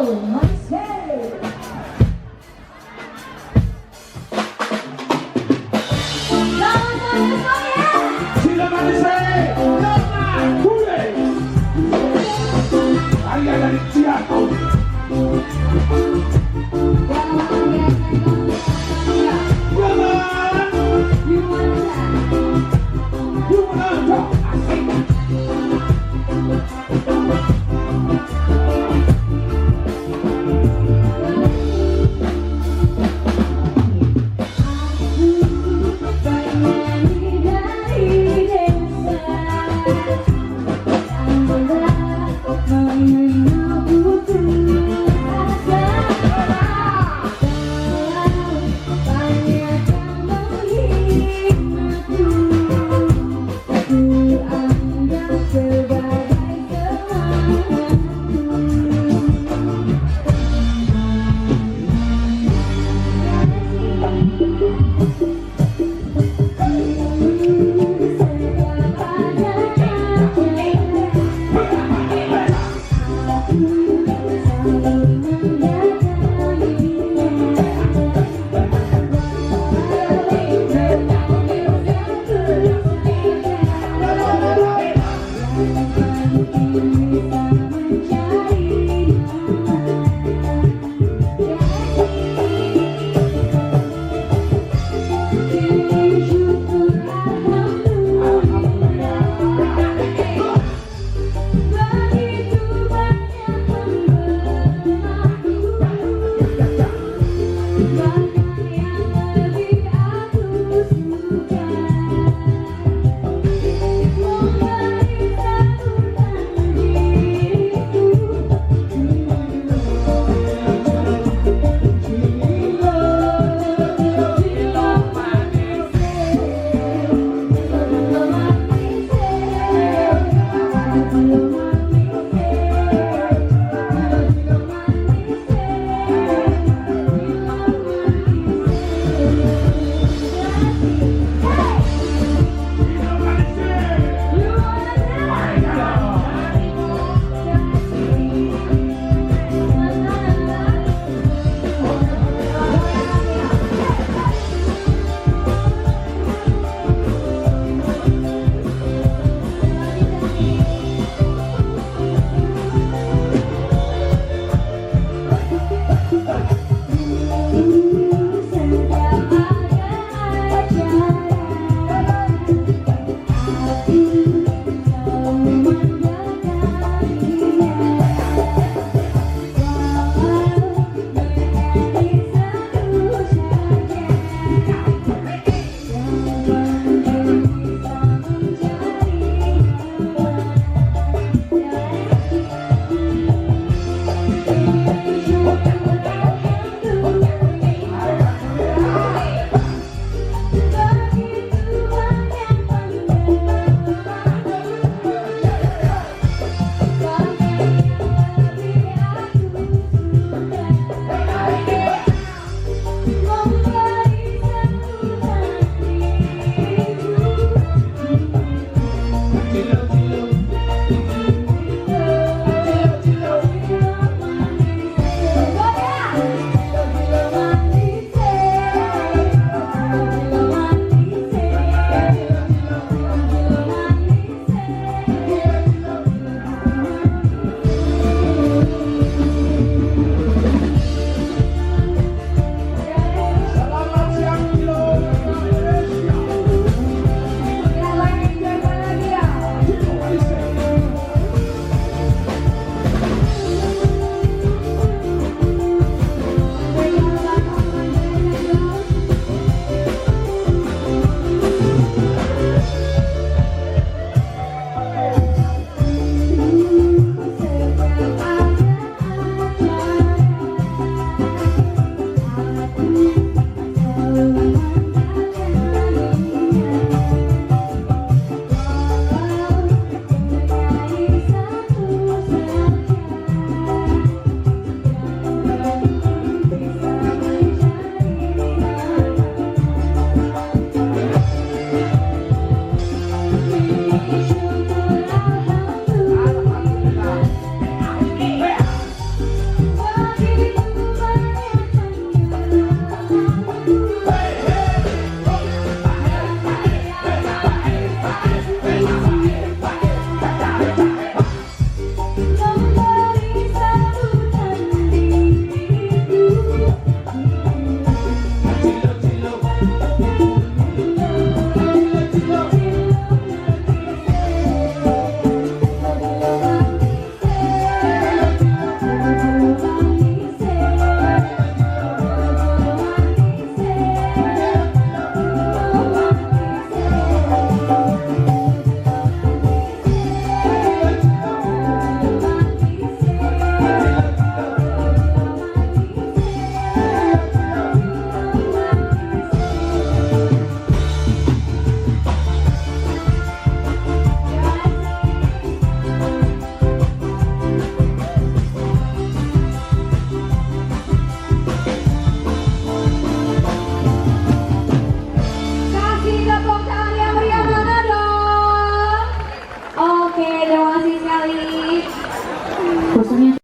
を